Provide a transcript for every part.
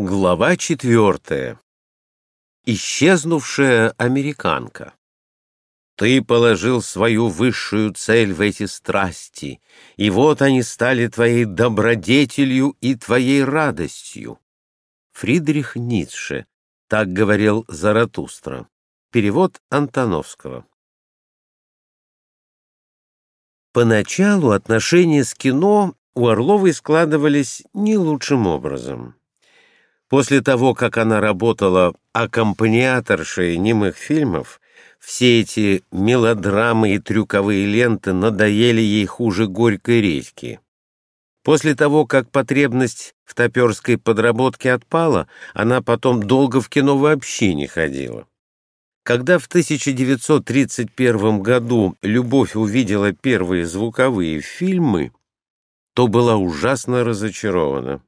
Глава четвертая. Исчезнувшая американка. Ты положил свою высшую цель в эти страсти, и вот они стали твоей добродетелью и твоей радостью. Фридрих Ницше. Так говорил Заратустра. Перевод Антоновского. Поначалу отношения с кино у Орловой складывались не лучшим образом. После того, как она работала аккомпаниаторшей немых фильмов, все эти мелодрамы и трюковые ленты надоели ей хуже горькой редьки. После того, как потребность в топерской подработке отпала, она потом долго в кино вообще не ходила. Когда в 1931 году Любовь увидела первые звуковые фильмы, то была ужасно разочарована.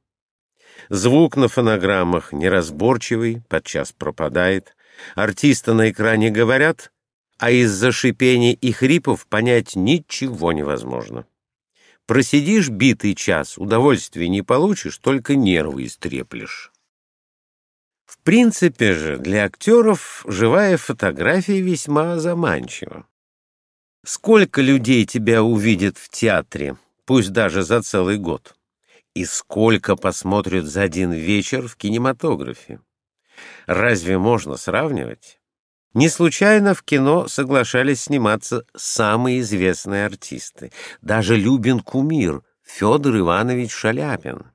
Звук на фонограммах неразборчивый, подчас пропадает. Артисты на экране говорят, а из-за шипения и хрипов понять ничего невозможно. Просидишь битый час, удовольствия не получишь, только нервы истреплешь. В принципе же для актеров живая фотография весьма заманчива. Сколько людей тебя увидят в театре, пусть даже за целый год? И сколько посмотрят за один вечер в кинематографе. Разве можно сравнивать? Не случайно в кино соглашались сниматься самые известные артисты. Даже Любин кумир Федор Иванович Шаляпин.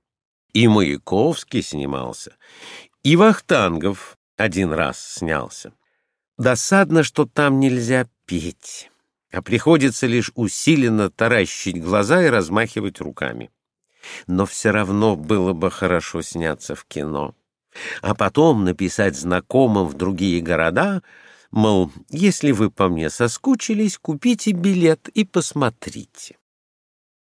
И Маяковский снимался, и Вахтангов один раз снялся. Досадно, что там нельзя петь, а приходится лишь усиленно таращить глаза и размахивать руками но все равно было бы хорошо сняться в кино. А потом написать знакомым в другие города, мол, если вы по мне соскучились, купите билет и посмотрите.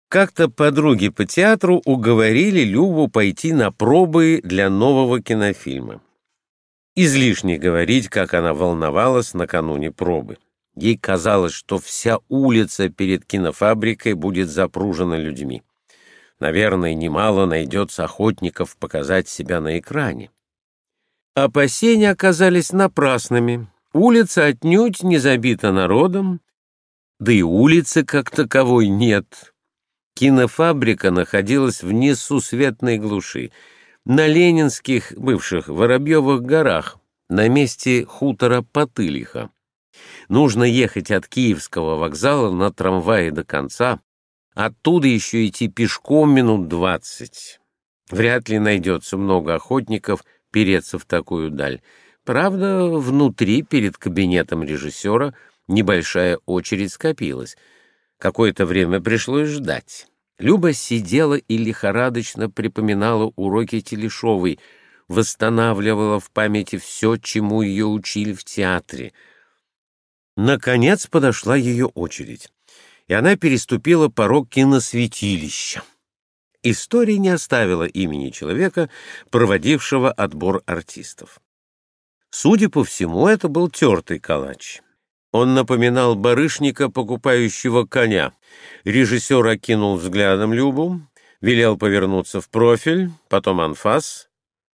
Как-то подруги по театру уговорили Любу пойти на пробы для нового кинофильма. Излишне говорить, как она волновалась накануне пробы. Ей казалось, что вся улица перед кинофабрикой будет запружена людьми. Наверное, немало найдется охотников показать себя на экране. Опасения оказались напрасными. Улица отнюдь не забита народом, да и улицы как таковой нет. Кинофабрика находилась в несусветной глуши, на Ленинских, бывших Воробьевых горах, на месте хутора Потылиха. Нужно ехать от Киевского вокзала на трамвае до конца, Оттуда еще идти пешком минут двадцать. Вряд ли найдется много охотников переться в такую даль. Правда, внутри, перед кабинетом режиссера, небольшая очередь скопилась. Какое-то время пришлось ждать. Люба сидела и лихорадочно припоминала уроки Телешовой, восстанавливала в памяти все, чему ее учили в театре. Наконец подошла ее очередь и она переступила порог киносвятилища. История не оставила имени человека, проводившего отбор артистов. Судя по всему, это был тертый калач. Он напоминал барышника, покупающего коня. Режиссер окинул взглядом Любу, велел повернуться в профиль, потом анфас.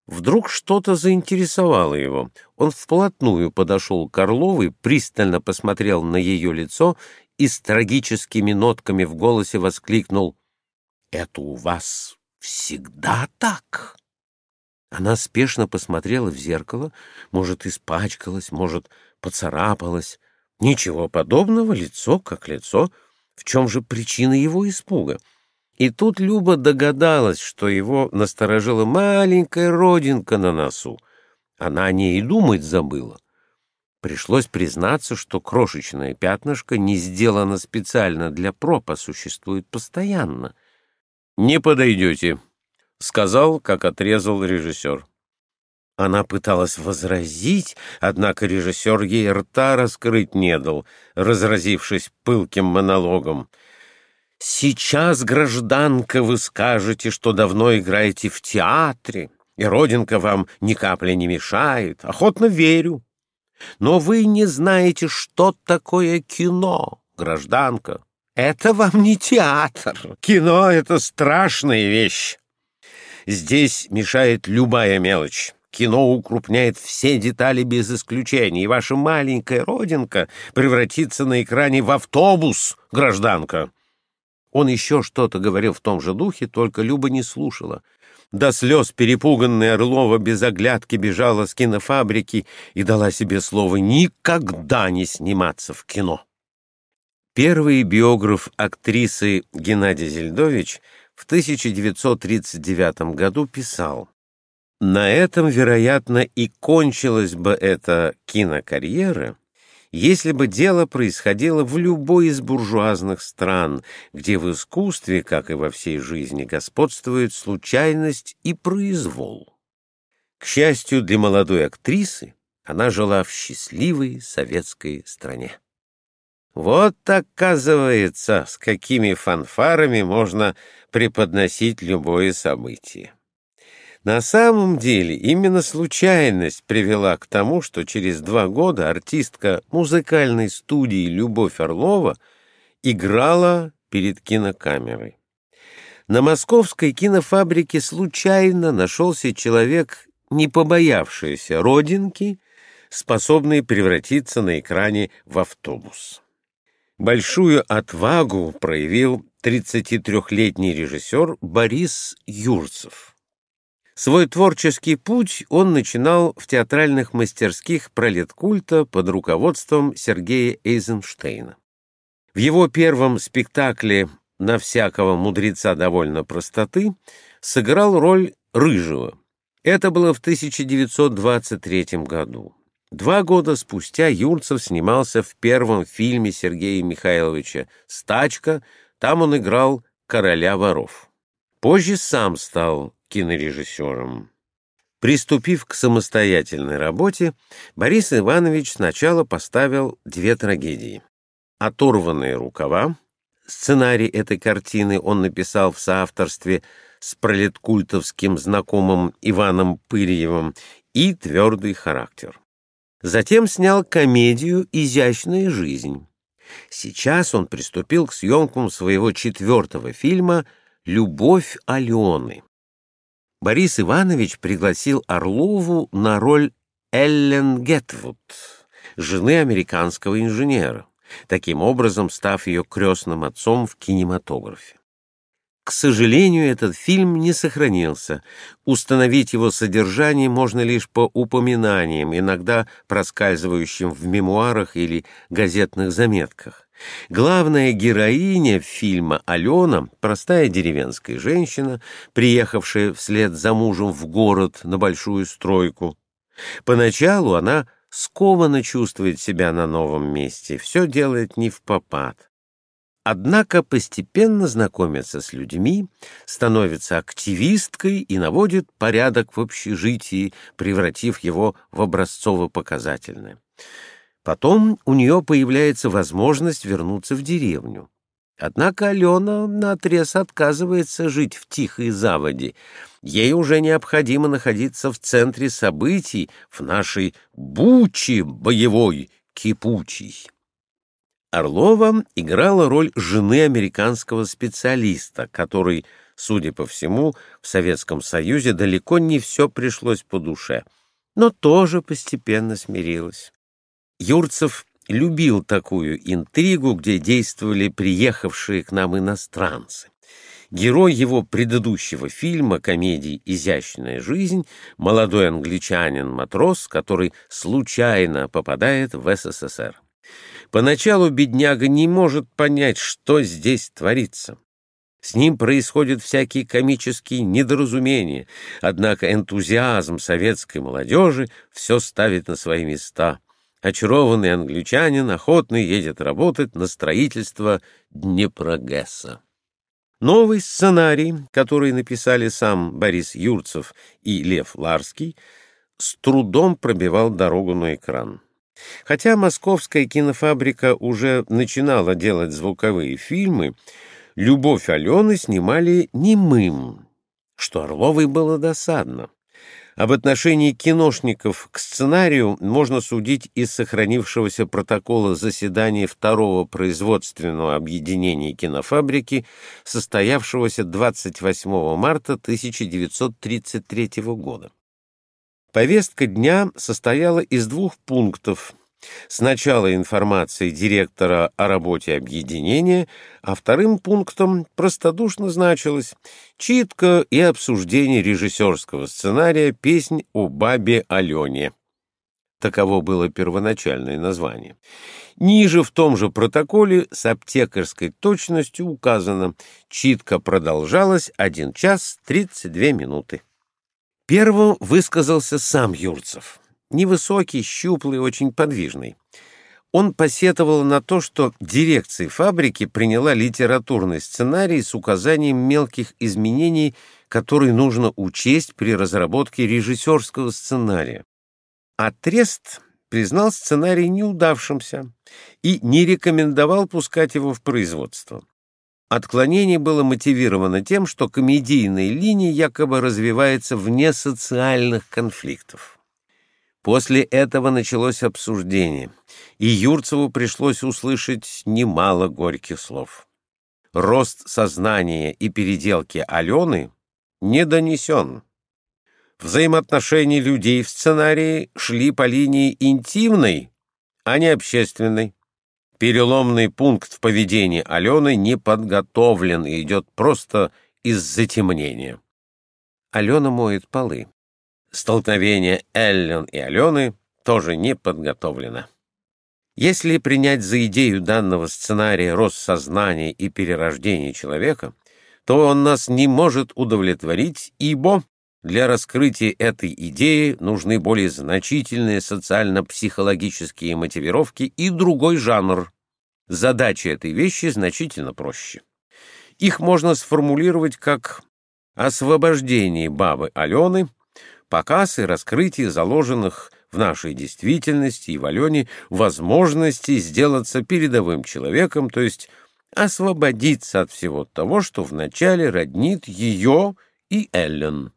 Вдруг что-то заинтересовало его. Он вплотную подошел к Орловой, пристально посмотрел на ее лицо и с трагическими нотками в голосе воскликнул «Это у вас всегда так?» Она спешно посмотрела в зеркало, может, испачкалась, может, поцарапалась. Ничего подобного, лицо как лицо. В чем же причина его испуга? И тут Люба догадалась, что его насторожила маленькая родинка на носу. Она о ней и думать забыла. Пришлось признаться, что крошечное пятнышко не сделано специально для проб, а существует постоянно. «Не подойдете», — сказал, как отрезал режиссер. Она пыталась возразить, однако режиссер ей рта раскрыть не дал, разразившись пылким монологом. «Сейчас, гражданка, вы скажете, что давно играете в театре, и родинка вам ни капли не мешает. Охотно верю. Но вы не знаете, что такое кино, гражданка. Это вам не театр. Кино — это страшная вещь. Здесь мешает любая мелочь. Кино укрупняет все детали без исключения, и ваша маленькая родинка превратится на экране в автобус, гражданка. Он еще что-то говорил в том же духе, только Люба не слушала. До слез перепуганная Орлова без оглядки бежала с кинофабрики и дала себе слово никогда не сниматься в кино. Первый биограф актрисы Геннадий Зельдович в 1939 году писал «На этом, вероятно, и кончилась бы эта кинокарьера, если бы дело происходило в любой из буржуазных стран, где в искусстве, как и во всей жизни, господствует случайность и произвол. К счастью для молодой актрисы, она жила в счастливой советской стране. Вот, оказывается, с какими фанфарами можно преподносить любое событие. На самом деле именно случайность привела к тому, что через два года артистка музыкальной студии Любовь Орлова играла перед кинокамерой. На московской кинофабрике случайно нашелся человек, не побоявшийся родинки, способный превратиться на экране в автобус. Большую отвагу проявил 33-летний режиссер Борис Юрцев. Свой творческий путь он начинал в театральных мастерских пролеткульта под руководством Сергея Эйзенштейна. В его первом спектакле «На всякого мудреца довольно простоты» сыграл роль Рыжего. Это было в 1923 году. Два года спустя Юрцев снимался в первом фильме Сергея Михайловича «Стачка», там он играл короля воров. Позже сам стал кинорежиссером. Приступив к самостоятельной работе, Борис Иванович сначала поставил две трагедии. «Оторванные рукава» Сценарий этой картины он написал в соавторстве с пролеткультовским знакомым Иваном Пырьевым и «Твердый характер». Затем снял комедию «Изящная жизнь». Сейчас он приступил к съемкам своего четвертого фильма «Любовь Алены». Борис Иванович пригласил Орлову на роль Эллен Гетвуд, жены американского инженера, таким образом став ее крестным отцом в кинематографе. К сожалению, этот фильм не сохранился. Установить его содержание можно лишь по упоминаниям, иногда проскальзывающим в мемуарах или газетных заметках. Главная героиня фильма Алена — простая деревенская женщина, приехавшая вслед за мужем в город на большую стройку. Поначалу она скованно чувствует себя на новом месте, все делает не в попад. Однако постепенно знакомится с людьми, становится активисткой и наводит порядок в общежитии, превратив его в образцово-показательное. Потом у нее появляется возможность вернуться в деревню. Однако Алена наотрез отказывается жить в тихой заводе. Ей уже необходимо находиться в центре событий, в нашей буче боевой, кипучей. Орлова играла роль жены американского специалиста, который, судя по всему, в Советском Союзе далеко не все пришлось по душе, но тоже постепенно смирилась. Юрцев любил такую интригу, где действовали приехавшие к нам иностранцы. Герой его предыдущего фильма, комедии «Изящная жизнь», молодой англичанин-матрос, который случайно попадает в СССР. Поначалу бедняга не может понять, что здесь творится. С ним происходят всякие комические недоразумения, однако энтузиазм советской молодежи все ставит на свои места — очарованный англичанин охотно едет работать на строительство Днепрогэса. Новый сценарий, который написали сам Борис Юрцев и Лев Ларский, с трудом пробивал дорогу на экран. Хотя московская кинофабрика уже начинала делать звуковые фильмы, «Любовь Алены» снимали немым, что Орловой было досадно. Об отношении киношников к сценарию можно судить из сохранившегося протокола заседания второго производственного объединения кинофабрики, состоявшегося 28 марта 1933 года. Повестка дня состояла из двух пунктов, Сначала информация директора о работе объединения, а вторым пунктом простодушно значилось читка и обсуждение режиссерского сценария «Песнь о бабе Алене». Таково было первоначальное название. Ниже в том же протоколе с аптекарской точностью указано «Читка продолжалась 1 час 32 минуты». Первым высказался сам Юрцев невысокий, щуплый, очень подвижный. Он посетовал на то, что дирекция фабрики приняла литературный сценарий с указанием мелких изменений, которые нужно учесть при разработке режиссерского сценария. А Трест признал сценарий неудавшимся и не рекомендовал пускать его в производство. Отклонение было мотивировано тем, что комедийная линия якобы развивается вне социальных конфликтов. После этого началось обсуждение, и Юрцеву пришлось услышать немало горьких слов. Рост сознания и переделки Алены не донесен. Взаимоотношения людей в сценарии шли по линии интимной, а не общественной. Переломный пункт в поведении Алены не подготовлен и идет просто из затемнения. Алена моет полы. Столкновение Эллен и Алены тоже не подготовлено. Если принять за идею данного сценария рост сознания и перерождение человека, то он нас не может удовлетворить, ибо для раскрытия этой идеи нужны более значительные социально-психологические мотивировки и другой жанр. Задача этой вещи значительно проще. Их можно сформулировать как освобождение бабы Алены – показ и раскрытие заложенных в нашей действительности и в Алене возможностей сделаться передовым человеком, то есть освободиться от всего того, что вначале роднит ее и Эллен.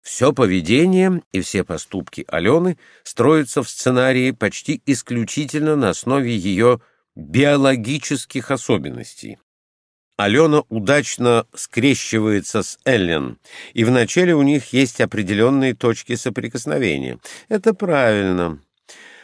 Все поведение и все поступки Алены строятся в сценарии почти исключительно на основе ее биологических особенностей. Алена удачно скрещивается с Эллен, и вначале у них есть определенные точки соприкосновения. Это правильно.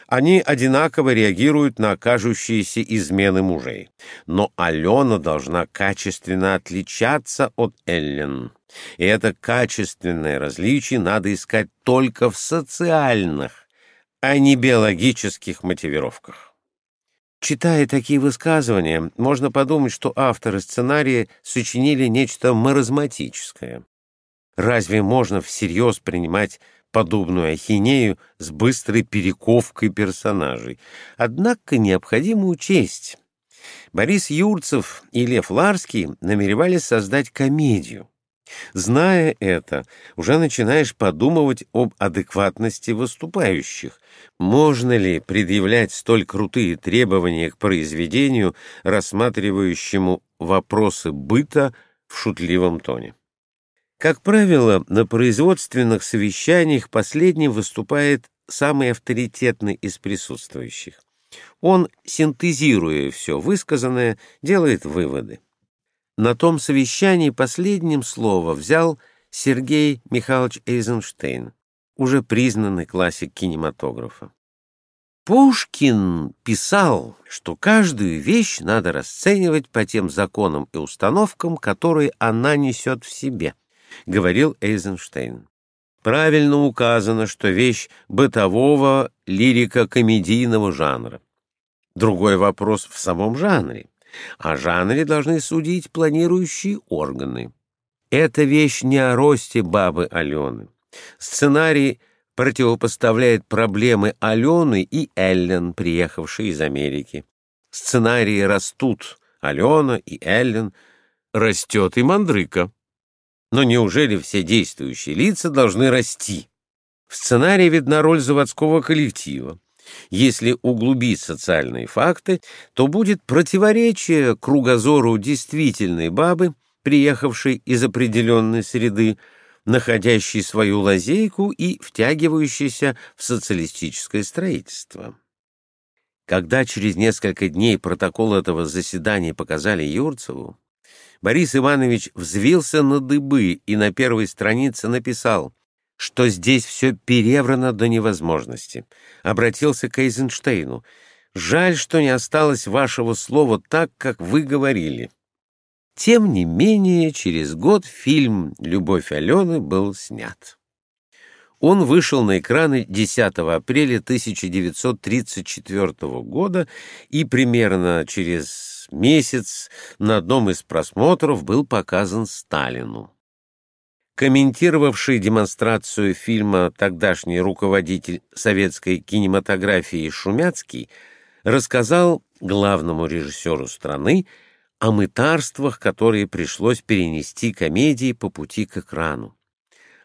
Они одинаково реагируют на кажущиеся измены мужей. Но Алена должна качественно отличаться от Эллен. И это качественное различие надо искать только в социальных, а не биологических мотивировках. Читая такие высказывания, можно подумать, что авторы сценария сочинили нечто маразматическое. Разве можно всерьез принимать подобную ахинею с быстрой перековкой персонажей? Однако необходимо учесть. Борис Юрцев и Лев Ларский намеревались создать комедию. Зная это, уже начинаешь подумывать об адекватности выступающих. Можно ли предъявлять столь крутые требования к произведению, рассматривающему вопросы быта в шутливом тоне? Как правило, на производственных совещаниях последним выступает самый авторитетный из присутствующих. Он, синтезируя все высказанное, делает выводы. На том совещании последним слово взял Сергей Михайлович Эйзенштейн, уже признанный классик кинематографа. Пушкин писал, что каждую вещь надо расценивать по тем законам и установкам, которые она несет в себе, говорил Эйзенштейн. Правильно указано, что вещь бытового лирико-комедийного жанра. Другой вопрос в самом жанре. О жанре должны судить планирующие органы. Эта вещь не о росте бабы Алены. Сценарий противопоставляет проблемы Алены и Эллен, приехавшие из Америки. Сценарии растут, Алена и Эллен, растет и Мандрыка. Но неужели все действующие лица должны расти? В сценарии видна роль заводского коллектива. Если углубить социальные факты, то будет противоречие кругозору действительной бабы, приехавшей из определенной среды, находящий свою лазейку и втягивающийся в социалистическое строительство. Когда через несколько дней протокол этого заседания показали Юрцеву, Борис Иванович взвился на дыбы и на первой странице написал, что здесь все переврано до невозможности. Обратился к Эйзенштейну. «Жаль, что не осталось вашего слова так, как вы говорили». Тем не менее, через год фильм «Любовь Алены» был снят. Он вышел на экраны 10 апреля 1934 года и примерно через месяц на одном из просмотров был показан Сталину. Комментировавший демонстрацию фильма тогдашний руководитель советской кинематографии Шумяцкий рассказал главному режиссеру страны о мытарствах, которые пришлось перенести комедии по пути к экрану,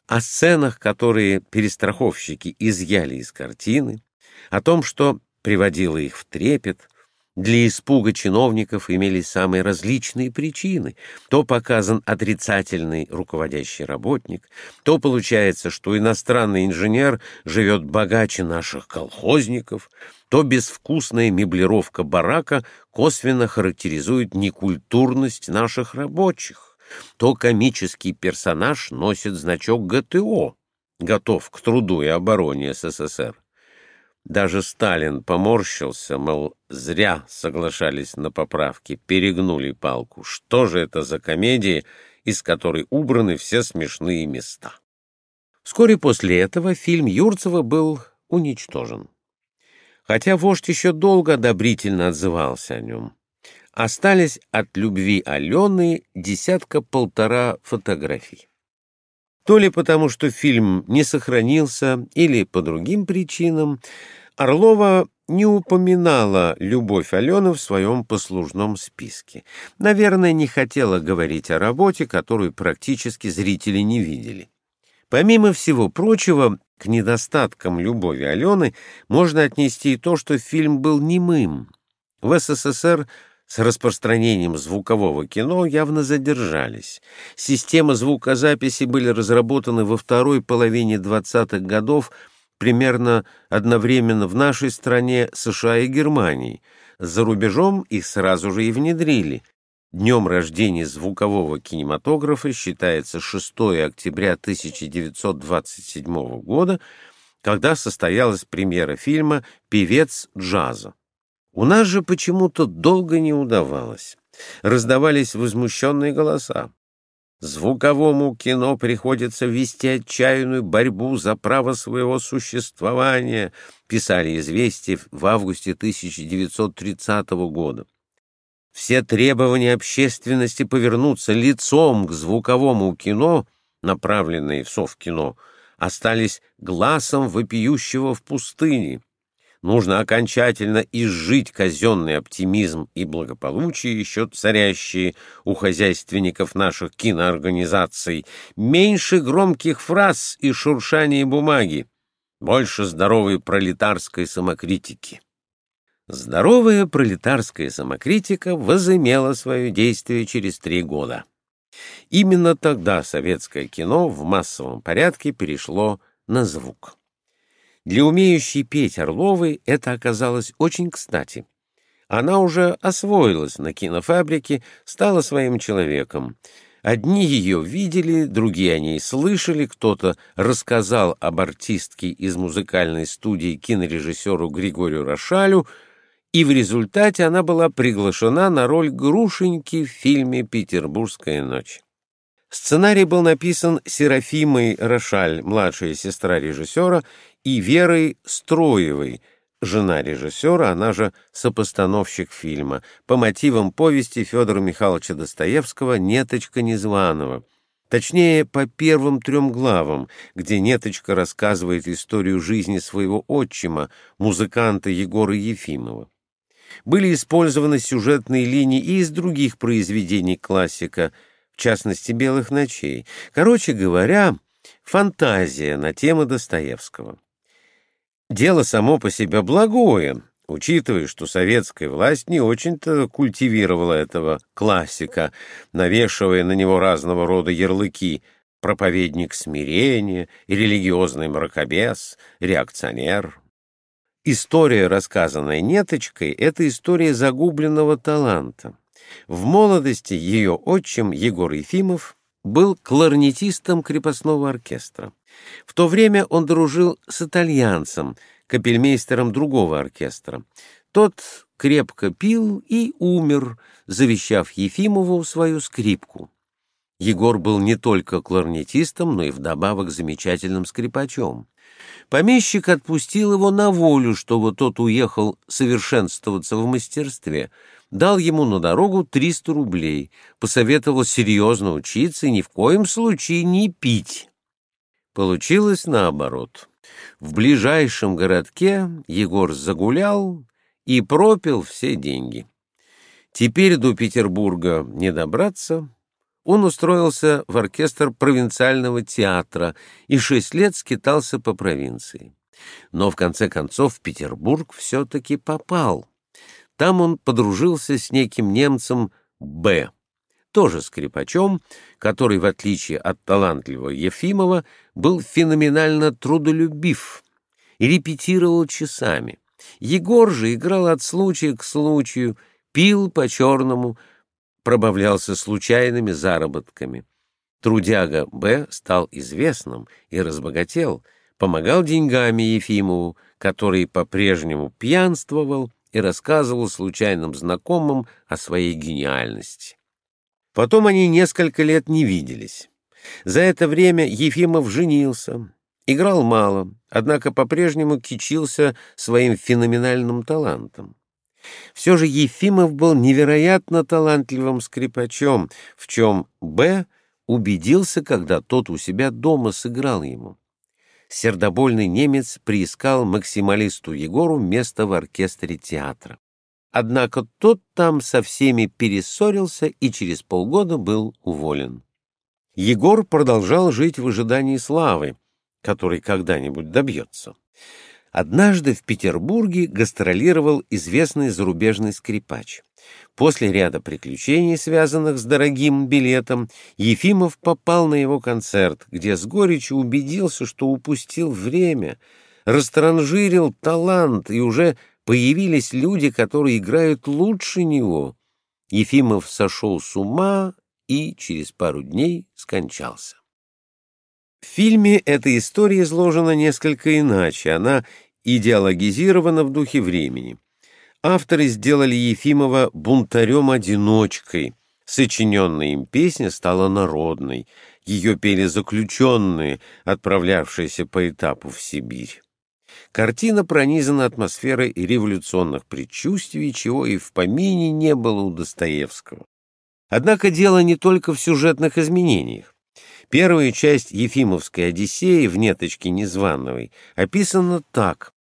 о сценах, которые перестраховщики изъяли из картины, о том, что приводило их в трепет, для испуга чиновников имелись самые различные причины. То показан отрицательный руководящий работник, то получается, что иностранный инженер живет богаче наших колхозников, то безвкусная меблировка барака косвенно характеризует некультурность наших рабочих, то комический персонаж носит значок ГТО, готов к труду и обороне СССР. Даже Сталин поморщился, мол, зря соглашались на поправки, перегнули палку. Что же это за комедия, из которой убраны все смешные места? Вскоре после этого фильм Юрцева был уничтожен. Хотя вождь еще долго одобрительно отзывался о нем. Остались от любви Алены десятка-полтора фотографий. То ли потому, что фильм не сохранился, или по другим причинам, Орлова не упоминала любовь Алены в своем послужном списке. Наверное, не хотела говорить о работе, которую практически зрители не видели. Помимо всего прочего, к недостаткам любови Алены можно отнести и то, что фильм был немым. В СССР с распространением звукового кино явно задержались. Системы звукозаписи были разработаны во второй половине 20-х годов примерно одновременно в нашей стране, США и Германии. За рубежом их сразу же и внедрили. Днем рождения звукового кинематографа считается 6 октября 1927 года, когда состоялась премьера фильма «Певец джаза». У нас же почему-то долго не удавалось. Раздавались возмущенные голоса. Звуковому кино приходится вести отчаянную борьбу за право своего существования, писали «Известия» в августе 1930 года. Все требования общественности повернуться лицом к звуковому кино, направленные в Совкино, остались глазом вопиющего в пустыне. Нужно окончательно изжить казенный оптимизм и благополучие, еще царящие у хозяйственников наших киноорганизаций. Меньше громких фраз и шуршания бумаги, больше здоровой пролетарской самокритики. Здоровая пролетарская самокритика возымела свое действие через три года. Именно тогда советское кино в массовом порядке перешло на звук. Для умеющей петь Орловой это оказалось очень кстати. Она уже освоилась на кинофабрике, стала своим человеком. Одни ее видели, другие о ней слышали, кто-то рассказал об артистке из музыкальной студии кинорежиссеру Григорию Рошалю, и в результате она была приглашена на роль Грушеньки в фильме «Петербургская ночь». Сценарий был написан Серафимой Рошаль, младшая сестра режиссера, и Верой Строевой, жена режиссера, она же сопостановщик фильма, по мотивам повести Федора Михайловича Достоевского «Неточка Незваного». Точнее, по первым трем главам, где Неточка рассказывает историю жизни своего отчима, музыканта Егора Ефимова. Были использованы сюжетные линии и из других произведений классика, в частности «Белых ночей». Короче говоря, фантазия на тему Достоевского. Дело само по себе благое, учитывая, что советская власть не очень-то культивировала этого классика, навешивая на него разного рода ярлыки проповедник смирения, религиозный мракобес, реакционер. История, рассказанная Неточкой, — это история загубленного таланта. В молодости ее отчим Егор Ефимов был кларнетистом крепостного оркестра. В то время он дружил с итальянцем, капельмейстером другого оркестра. Тот крепко пил и умер, завещав Ефимову свою скрипку. Егор был не только кларнетистом, но и вдобавок замечательным скрипачом. Помещик отпустил его на волю, чтобы тот уехал совершенствоваться в мастерстве, дал ему на дорогу 300 рублей, посоветовал серьезно учиться и ни в коем случае не пить. Получилось наоборот. В ближайшем городке Егор загулял и пропил все деньги. Теперь до Петербурга не добраться. Он устроился в оркестр провинциального театра и шесть лет скитался по провинции. Но в конце концов в Петербург все-таки попал. Там он подружился с неким немцем Б тоже скрипачом, который, в отличие от талантливого Ефимова, был феноменально трудолюбив и репетировал часами. Егор же играл от случая к случаю, пил по-черному, пробавлялся случайными заработками. Трудяга Б. стал известным и разбогател, помогал деньгами Ефимову, который по-прежнему пьянствовал и рассказывал случайным знакомым о своей гениальности. Потом они несколько лет не виделись. За это время Ефимов женился, играл мало, однако по-прежнему кичился своим феноменальным талантом. Все же Ефимов был невероятно талантливым скрипачом, в чем Б. убедился, когда тот у себя дома сыграл ему. Сердобольный немец приискал максималисту Егору место в оркестре театра. Однако тот там со всеми перессорился и через полгода был уволен. Егор продолжал жить в ожидании славы, которой когда-нибудь добьется. Однажды в Петербурге гастролировал известный зарубежный скрипач. После ряда приключений, связанных с дорогим билетом, Ефимов попал на его концерт, где с горечью убедился, что упустил время, растранжирил талант и уже Появились люди, которые играют лучше него. Ефимов сошел с ума и через пару дней скончался. В фильме эта история изложена несколько иначе, она идеологизирована в духе времени. Авторы сделали Ефимова бунтарем-одиночкой. Сочиненная им песня стала народной. Ее пели заключенные, отправлявшиеся по этапу в Сибирь. Картина пронизана атмосферой революционных предчувствий, чего и в помине не было у Достоевского. Однако дело не только в сюжетных изменениях. Первая часть Ефимовской «Одиссеи» в «Неточке Незвановой» описана так.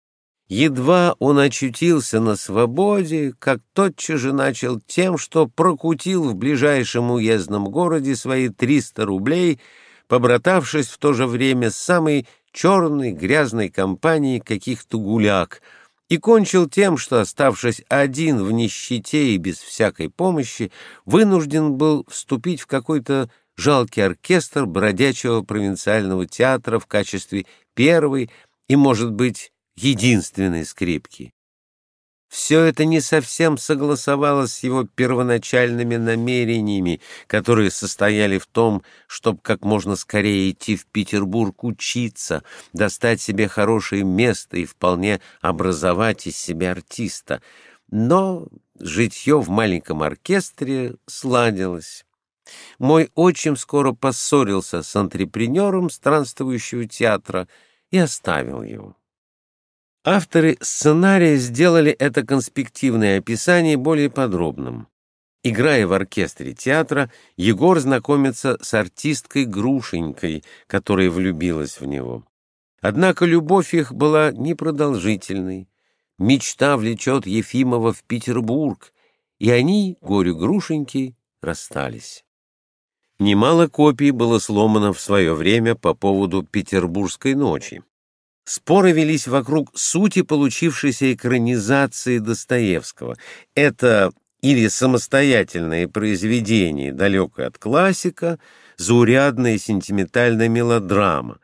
Едва он очутился на свободе, как тотчас же начал тем, что прокутил в ближайшем уездном городе свои 300 рублей, побратавшись в то же время с самой черной грязной компании каких-то гуляк и кончил тем, что, оставшись один в нищете и без всякой помощи, вынужден был вступить в какой-то жалкий оркестр бродячего провинциального театра в качестве первой и, может быть, единственной скрипки. Все это не совсем согласовалось с его первоначальными намерениями, которые состояли в том, чтобы как можно скорее идти в Петербург учиться, достать себе хорошее место и вполне образовать из себя артиста. Но житье в маленьком оркестре сладилось. Мой отчим скоро поссорился с антрепренером странствующего театра и оставил его. Авторы сценария сделали это конспективное описание более подробным. Играя в оркестре театра, Егор знакомится с артисткой Грушенькой, которая влюбилась в него. Однако любовь их была непродолжительной. Мечта влечет Ефимова в Петербург, и они, горю Грушеньки, расстались. Немало копий было сломано в свое время по поводу Петербургской ночи. Споры велись вокруг сути получившейся экранизации Достоевского. Это или самостоятельное произведение, далекое от классика, заурядная сентиментальная мелодрама.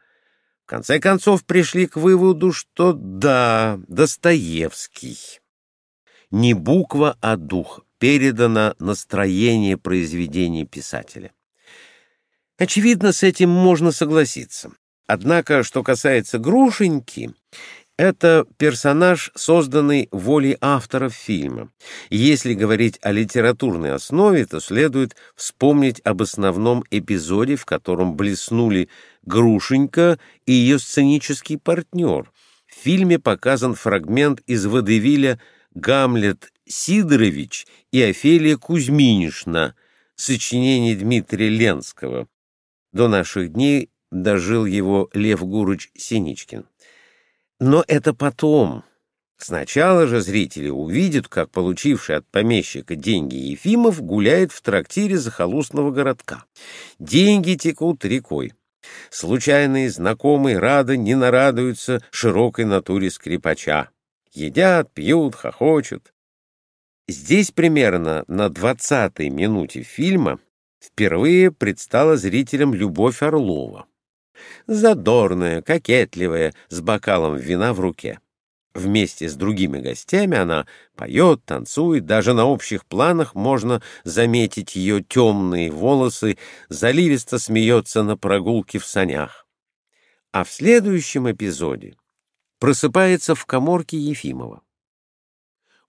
В конце концов пришли к выводу, что да, Достоевский. Не буква, а дух передано настроение произведения писателя. Очевидно, с этим можно согласиться. Однако, что касается Грушеньки, это персонаж, созданный волей авторов фильма. если говорить о литературной основе, то следует вспомнить об основном эпизоде, в котором блеснули Грушенька и ее сценический партнер. В фильме показан фрагмент из водевиля «Гамлет Сидорович и Офелия Кузьминишна», сочинение Дмитрия Ленского. До наших дней дожил его Лев Гурыч Синичкин. Но это потом. Сначала же зрители увидят, как получивший от помещика деньги Ефимов гуляет в трактире захолустного городка. Деньги текут рекой. Случайные знакомые рады не нарадуются широкой натуре скрипача. Едят, пьют, хохочут. Здесь примерно на двадцатой минуте фильма впервые предстала зрителям Любовь Орлова задорная, кокетливая, с бокалом вина в руке. Вместе с другими гостями она поет, танцует, даже на общих планах можно заметить ее темные волосы, заливисто смеется на прогулке в санях. А в следующем эпизоде просыпается в коморке Ефимова.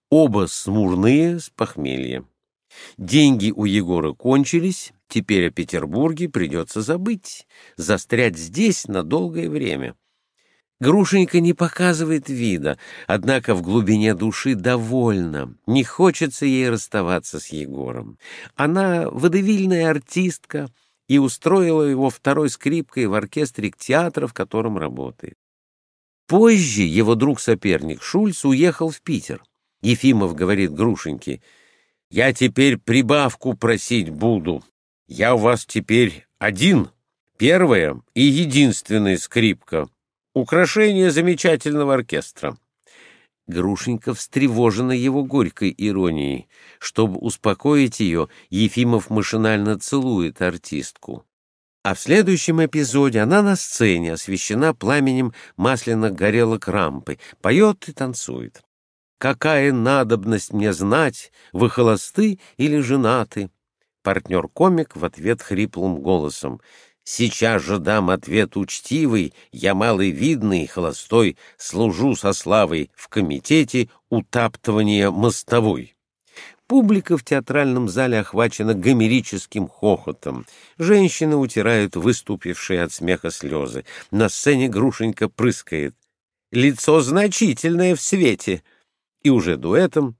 Оба смурные с похмелья. Деньги у Егора кончились, теперь о Петербурге придется забыть, застрять здесь на долгое время. Грушенька не показывает вида, однако в глубине души довольна, не хочется ей расставаться с Егором. Она водевильная артистка и устроила его второй скрипкой в оркестре к театру, в котором работает. Позже его друг-соперник Шульц уехал в Питер. Ефимов говорит Грушеньке — я теперь прибавку просить буду. Я у вас теперь один, первая и единственная скрипка. Украшение замечательного оркестра. Грушенька встревожена его горькой иронией. Чтобы успокоить ее, Ефимов машинально целует артистку. А в следующем эпизоде она на сцене, освещена пламенем масляных горелок рампы, поет и танцует. Какая надобность мне знать, вы холосты или женаты? Партнер-комик в ответ хриплым голосом. Сейчас же дам ответ учтивый, я малый видный, холостой, служу со славой в комитете утаптывания мостовой. Публика в театральном зале охвачена гомерическим хохотом. Женщины утирают выступившие от смеха слезы. На сцене Грушенька прыскает. Лицо значительное в свете — и уже дуэтом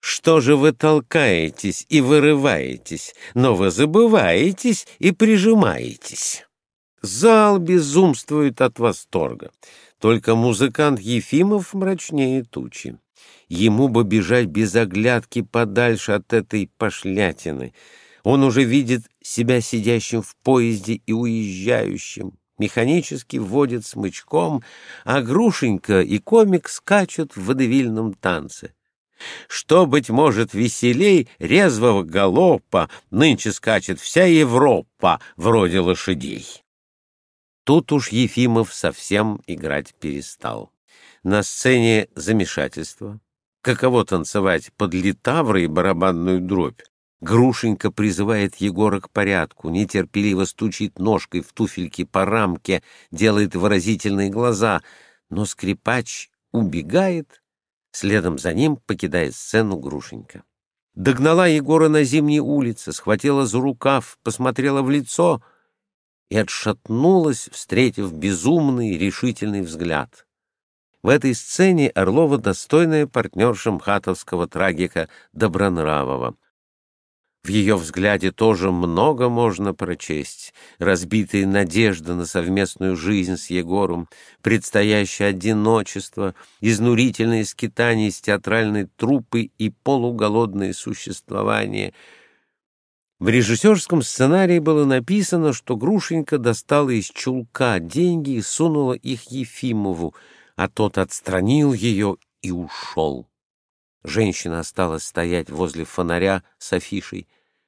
«Что же вы толкаетесь и вырываетесь, но вы забываетесь и прижимаетесь?» Зал безумствует от восторга. Только музыкант Ефимов мрачнее тучи. Ему бы бежать без оглядки подальше от этой пошлятины. Он уже видит себя сидящим в поезде и уезжающим механически вводит смычком, а Грушенька и комик скачут в водевильном танце. Что, быть может, веселей резвого галопа нынче скачет вся Европа вроде лошадей. Тут уж Ефимов совсем играть перестал. На сцене замешательство. Каково танцевать под литавры и барабанную дробь? Грушенька призывает Егора к порядку, нетерпеливо стучит ножкой в туфельки по рамке, делает выразительные глаза, но скрипач убегает, следом за ним покидает сцену Грушенька. Догнала Егора на зимней улице, схватила за рукав, посмотрела в лицо и отшатнулась, встретив безумный решительный взгляд. В этой сцене Орлова достойная партнерша мхатовского трагика Добронравова. В ее взгляде тоже много можно прочесть. Разбитые надежды на совместную жизнь с Егором, предстоящее одиночество, изнурительные скитания с театральной труппой и полуголодное существование. В режиссерском сценарии было написано, что Грушенька достала из чулка деньги и сунула их Ефимову, а тот отстранил ее и ушел. Женщина осталась стоять возле фонаря с афишей,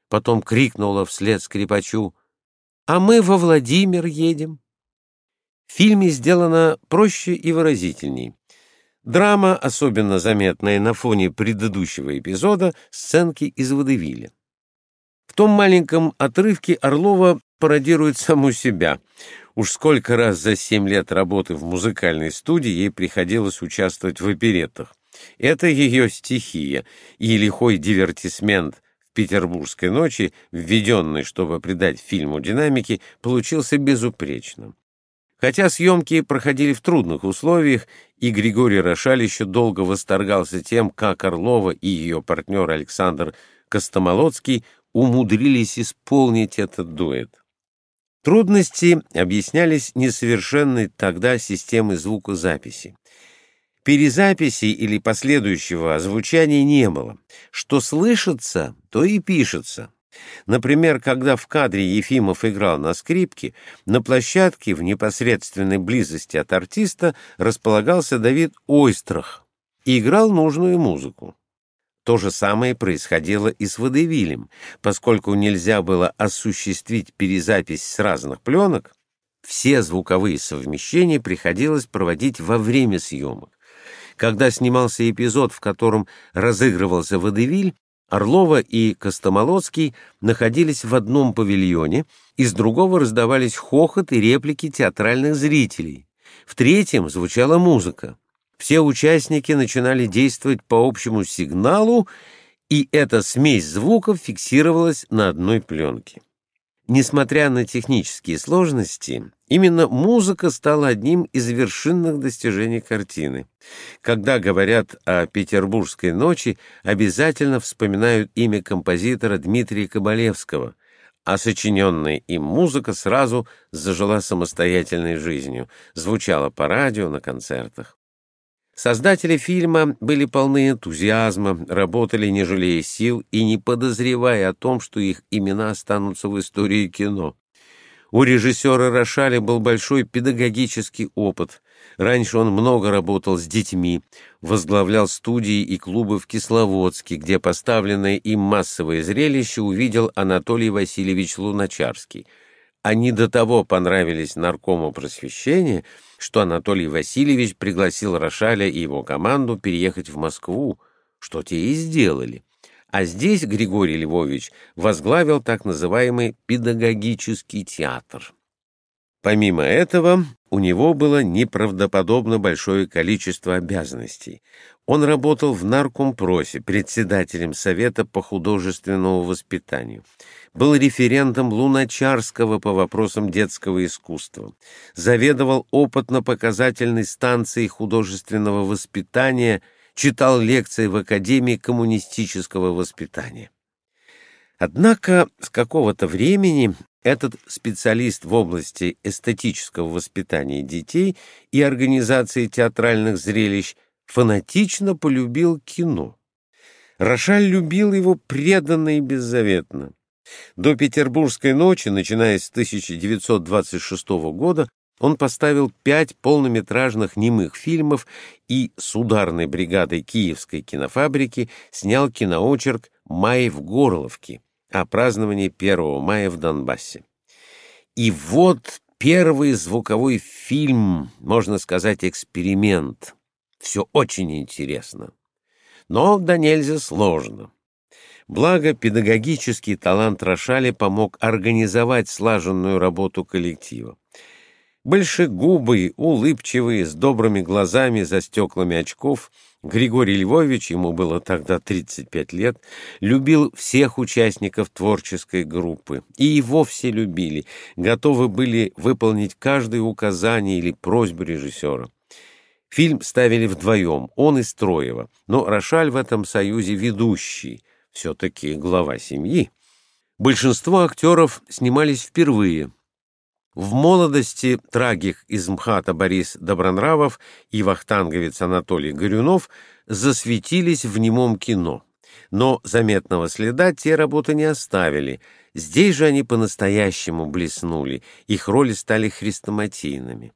потом крикнула вслед скрипачу а мы во Владимир едем. В фильме сделано проще и выразительней. Драма, особенно заметная на фоне предыдущего эпизода, сценки из водевиля. В том маленьком отрывке Орлова пародирует саму себя. Уж сколько раз за семь лет работы в музыкальной студии ей приходилось участвовать в опереттах. Это ее стихия, и лихой дивертисмент в «Петербургской ночи», введенный, чтобы придать фильму динамики, получился безупречным. Хотя съемки проходили в трудных условиях, и Григорий Рошаль еще долго восторгался тем, как Орлова и ее партнер Александр Костомолоцкий умудрились исполнить этот дуэт. Трудности объяснялись несовершенной тогда системой звукозаписи. Перезаписи или последующего озвучания не было. Что слышится, то и пишется. Например, когда в кадре Ефимов играл на скрипке, на площадке в непосредственной близости от артиста располагался Давид Ойстрах и играл нужную музыку. То же самое происходило и с водевилем, поскольку нельзя было осуществить перезапись с разных пленок, все звуковые совмещения приходилось проводить во время съемок. Когда снимался эпизод, в котором разыгрывался водевиль, Орлова и Костомолоцкий находились в одном павильоне, из другого раздавались хохот и реплики театральных зрителей. В третьем звучала музыка. Все участники начинали действовать по общему сигналу, и эта смесь звуков фиксировалась на одной пленке. Несмотря на технические сложности, именно музыка стала одним из вершинных достижений картины. Когда говорят о «Петербургской ночи», обязательно вспоминают имя композитора Дмитрия Кабалевского, а сочиненная им музыка сразу зажила самостоятельной жизнью, звучала по радио на концертах. Создатели фильма были полны энтузиазма, работали не жалея сил и не подозревая о том, что их имена останутся в истории кино. У режиссера Рошаля был большой педагогический опыт. Раньше он много работал с детьми, возглавлял студии и клубы в Кисловодске, где поставленное им массовое зрелище увидел Анатолий Васильевич Луначарский — они до того понравились наркому просвещения, что Анатолий Васильевич пригласил Рошаля и его команду переехать в Москву, что те и сделали. А здесь Григорий Львович возглавил так называемый педагогический театр. Помимо этого, у него было неправдоподобно большое количество обязанностей. Он работал в наркомпросе, председателем Совета по художественному воспитанию. Был референтом Луначарского по вопросам детского искусства. Заведовал опытно-показательной станцией художественного воспитания, читал лекции в Академии коммунистического воспитания. Однако с какого-то времени этот специалист в области эстетического воспитания детей и организации театральных зрелищ фанатично полюбил кино. Рошаль любил его преданно и беззаветно. До Петербургской ночи, начиная с 1926 года, он поставил пять полнометражных немых фильмов и с ударной бригадой Киевской кинофабрики снял киноочерк «Май в Горловке» о праздновании 1 мая в Донбассе. И вот первый звуковой фильм, можно сказать, эксперимент. Все очень интересно. Но да нельзя сложно. Благо, педагогический талант Рошали помог организовать слаженную работу коллектива. Большегубый, улыбчивый, с добрыми глазами за стеклами очков, Григорий Львович, ему было тогда 35 лет, любил всех участников творческой группы. И его все любили, готовы были выполнить каждое указание или просьбу режиссера. Фильм ставили вдвоем, он и Строева, но Рошаль в этом союзе ведущий, все-таки глава семьи. Большинство актеров снимались впервые. В молодости трагик из МХАТа Борис Добронравов и вахтанговец Анатолий Горюнов засветились в немом кино. Но заметного следа те работы не оставили. Здесь же они по-настоящему блеснули, их роли стали хрестоматийными.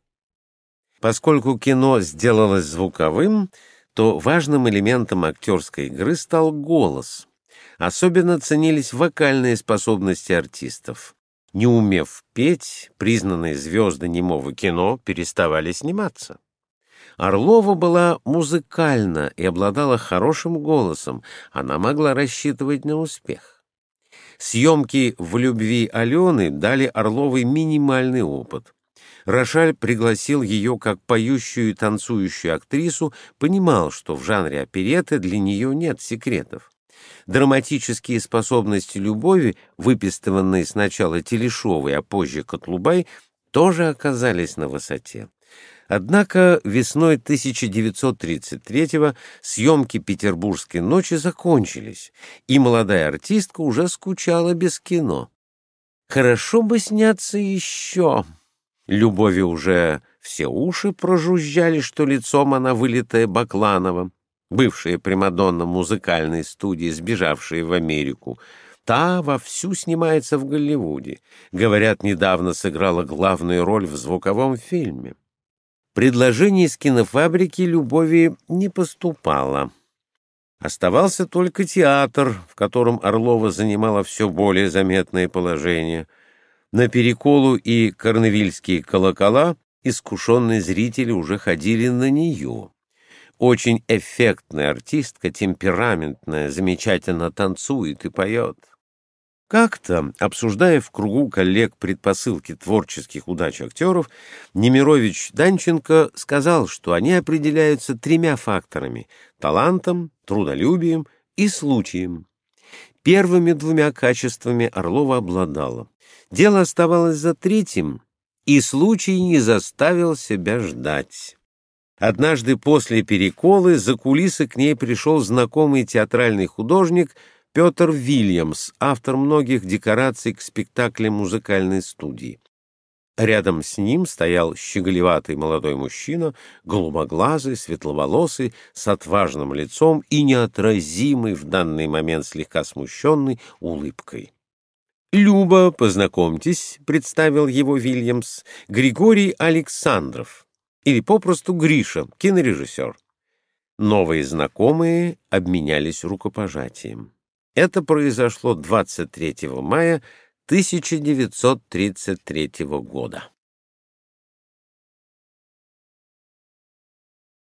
Поскольку кино сделалось звуковым, то важным элементом актерской игры стал голос. Особенно ценились вокальные способности артистов. Не умев петь, признанные звезды немого кино переставали сниматься. Орлова была музыкальна и обладала хорошим голосом, она могла рассчитывать на успех. Съемки в «Любви Алены» дали Орловой минимальный опыт. Рошаль пригласил ее как поющую и танцующую актрису, понимал, что в жанре опереты для нее нет секретов. Драматические способности Любови, выпистыванные сначала Телешовой, а позже Котлубай, тоже оказались на высоте. Однако весной 1933-го съемки «Петербургской ночи» закончились, и молодая артистка уже скучала без кино. «Хорошо бы сняться еще», Любови уже все уши прожужжали, что лицом она вылитая Бакланова, бывшая Примадонна музыкальной студии, сбежавшая в Америку. Та вовсю снимается в Голливуде. Говорят, недавно сыграла главную роль в звуковом фильме. Предложение из кинофабрики Любови не поступало. Оставался только театр, в котором Орлова занимала все более заметное положение — на Переколу и Корневильские колокола искушенные зрители уже ходили на нее. Очень эффектная артистка, темпераментная, замечательно танцует и поет. Как-то, обсуждая в кругу коллег предпосылки творческих удач актеров, Немирович Данченко сказал, что они определяются тремя факторами — талантом, трудолюбием и случаем. Первыми двумя качествами Орлова обладала. Дело оставалось за третьим, и случай не заставил себя ждать. Однажды после переколы за кулисы к ней пришел знакомый театральный художник Петр Вильямс, автор многих декораций к спектаклям музыкальной студии. Рядом с ним стоял щеголеватый молодой мужчина, голубоглазый, светловолосый, с отважным лицом и неотразимый в данный момент слегка смущенной улыбкой. «Люба, познакомьтесь», — представил его Вильямс, — «Григорий Александров, или попросту Гриша, кинорежиссер». Новые знакомые обменялись рукопожатием. Это произошло 23 мая 1933 года.